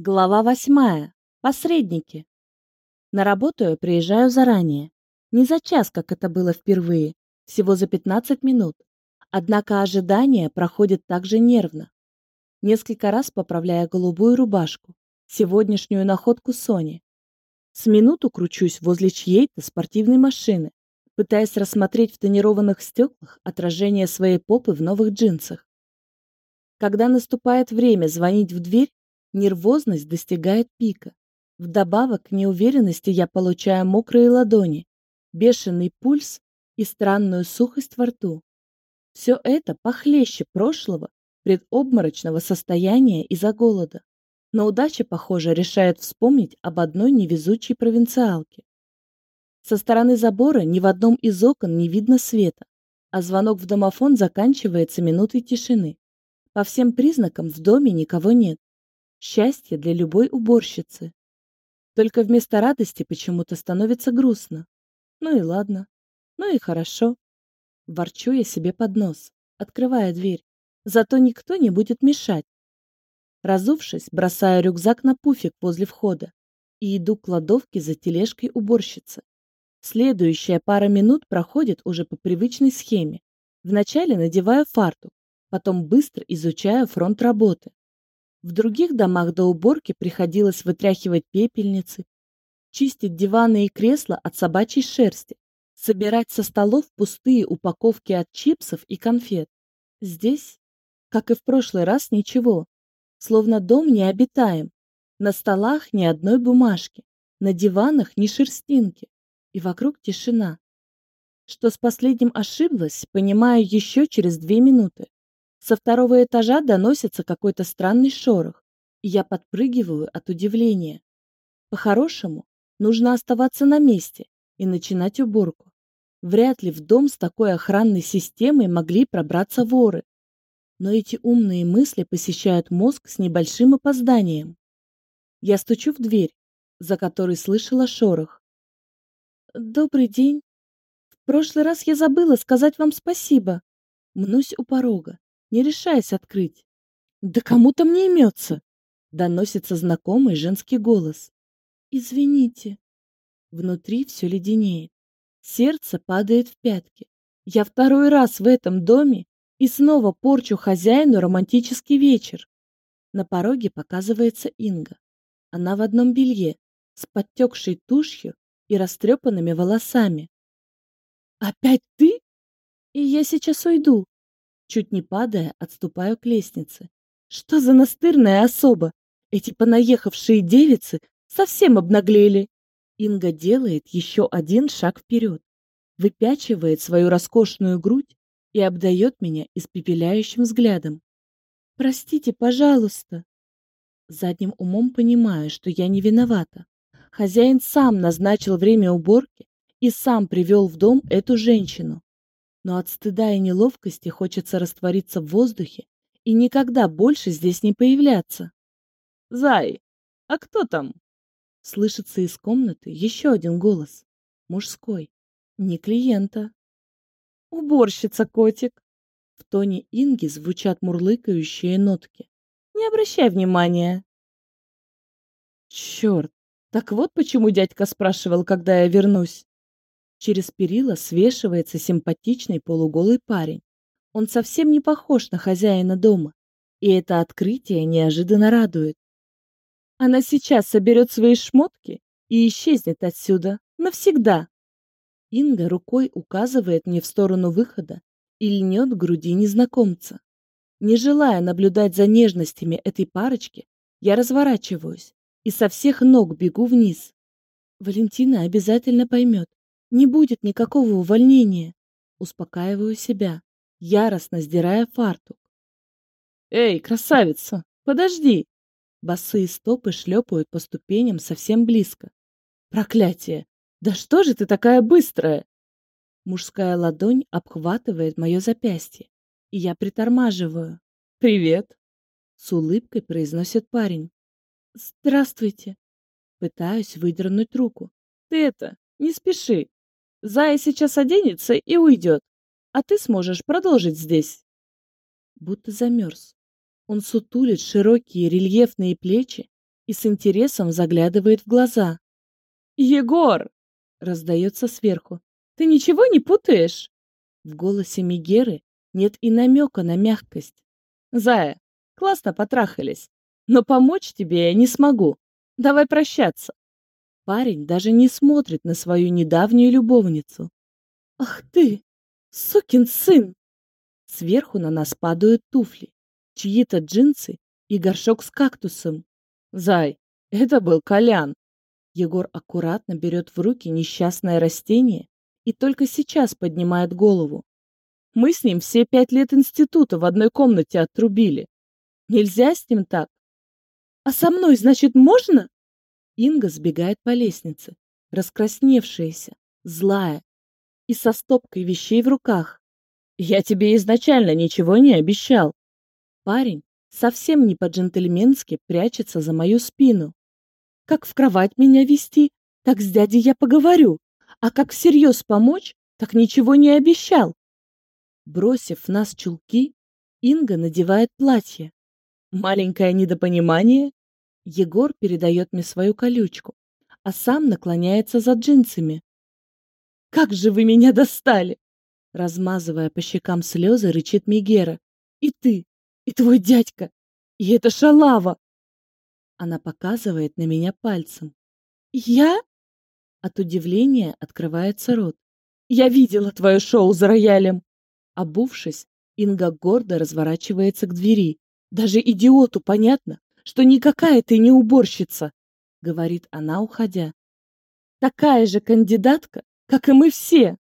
Глава восьмая. Посредники. На работу я приезжаю заранее. Не за час, как это было впервые, всего за 15 минут. Однако ожидание проходит также нервно. Несколько раз поправляя голубую рубашку, сегодняшнюю находку Сони. С минуту кручусь возле чьей-то спортивной машины, пытаясь рассмотреть в тонированных стеклах отражение своей попы в новых джинсах. Когда наступает время звонить в дверь, Нервозность достигает пика. Вдобавок к неуверенности я получаю мокрые ладони, бешеный пульс и странную сухость во рту. Все это похлеще прошлого предобморочного состояния из-за голода. Но удача, похоже, решает вспомнить об одной невезучей провинциалке. Со стороны забора ни в одном из окон не видно света, а звонок в домофон заканчивается минутой тишины. По всем признакам в доме никого нет. Счастье для любой уборщицы. Только вместо радости почему-то становится грустно. Ну и ладно. Ну и хорошо. Ворчу я себе под нос, открывая дверь. Зато никто не будет мешать. Разувшись, бросаю рюкзак на пуфик возле входа и иду к кладовке за тележкой уборщицы. Следующая пара минут проходит уже по привычной схеме. Вначале надеваю фартук, потом быстро изучаю фронт работы. В других домах до уборки приходилось вытряхивать пепельницы, чистить диваны и кресла от собачьей шерсти, собирать со столов пустые упаковки от чипсов и конфет. Здесь, как и в прошлый раз, ничего. Словно дом необитаем. На столах ни одной бумажки, на диванах ни шерстинки. И вокруг тишина. Что с последним ошиблась, понимаю еще через две минуты. Со второго этажа доносится какой-то странный шорох, и я подпрыгиваю от удивления. По-хорошему, нужно оставаться на месте и начинать уборку. Вряд ли в дом с такой охранной системой могли пробраться воры. Но эти умные мысли посещают мозг с небольшим опозданием. Я стучу в дверь, за которой слышала шорох. «Добрый день. В прошлый раз я забыла сказать вам спасибо. Мнусь у порога не решаясь открыть. «Да кому-то мне имется!» — доносится знакомый женский голос. «Извините». Внутри все леденеет. Сердце падает в пятки. Я второй раз в этом доме и снова порчу хозяину романтический вечер. На пороге показывается Инга. Она в одном белье, с подтекшей тушью и растрепанными волосами. «Опять ты? И я сейчас уйду. Чуть не падая, отступаю к лестнице. Что за настырная особа? Эти понаехавшие девицы совсем обнаглели. Инга делает еще один шаг вперед, выпячивает свою роскошную грудь и обдает меня испепеляющим взглядом. «Простите, пожалуйста». Задним умом понимаю, что я не виновата. Хозяин сам назначил время уборки и сам привел в дом эту женщину но от стыда и неловкости хочется раствориться в воздухе и никогда больше здесь не появляться. «Зай, а кто там?» Слышится из комнаты еще один голос. Мужской. Не клиента. «Уборщица, котик!» В тоне Инги звучат мурлыкающие нотки. «Не обращай внимания!» «Черт! Так вот почему дядька спрашивал, когда я вернусь!» Через перила свешивается симпатичный полуголый парень. Он совсем не похож на хозяина дома, и это открытие неожиданно радует. Она сейчас соберет свои шмотки и исчезнет отсюда навсегда. Инга рукой указывает мне в сторону выхода и льнет к груди незнакомца. Не желая наблюдать за нежностями этой парочки, я разворачиваюсь и со всех ног бегу вниз. Валентина обязательно поймет, не будет никакого увольнения. Успокаиваю себя, яростно сдирая фартук. Эй, красавица, подожди! Босые стопы шлепают по ступеням совсем близко. Проклятие! Да что же ты такая быстрая? Мужская ладонь обхватывает мое запястье, и я притормаживаю. «Привет!» — с улыбкой произносит парень. «Здравствуйте!» Пытаюсь выдернуть руку. «Ты это, не спеши!» Зая сейчас оденется и уйдет, а ты сможешь продолжить здесь. Будто замерз. Он сутулит широкие рельефные плечи и с интересом заглядывает в глаза. «Егор!» — раздается сверху. «Ты ничего не путаешь?» В голосе Мигеры нет и намека на мягкость. «Зая, классно потрахались, но помочь тебе я не смогу. Давай прощаться». Парень даже не смотрит на свою недавнюю любовницу. «Ах ты, сукин сын!» Сверху на нас падают туфли, чьи-то джинсы и горшок с кактусом. «Зай, это был Колян!» Егор аккуратно берет в руки несчастное растение и только сейчас поднимает голову. Мы с ним все пять лет института в одной комнате отрубили. Нельзя с ним так. А со мной, значит, можно? Инга сбегает по лестнице, раскрасневшаяся, злая и со стопкой вещей в руках. Я тебе изначально ничего не обещал. Парень совсем не по-джентльменски прячется за мою спину. Как в кровать меня вести, так с дядей я поговорю, а как всерьез помочь, так ничего не обещал. Бросив нас чулки, Инга надевает платье. Маленькое недопонимание Егор передает мне свою колючку, а сам наклоняется за джинсами. «Как же вы меня достали!» Размазывая по щекам слезы, рычит Мигера. «И ты, и твой дядька, и эта шалава!» Она показывает на меня пальцем. «Я?» От удивления открывается рот. «Я видела твое шоу за роялем!» Обувшись, Инга гордо разворачивается к двери. «Даже идиоту понятно, что никакая ты не уборщица, говорит она, уходя. Такая же кандидатка, как и мы все.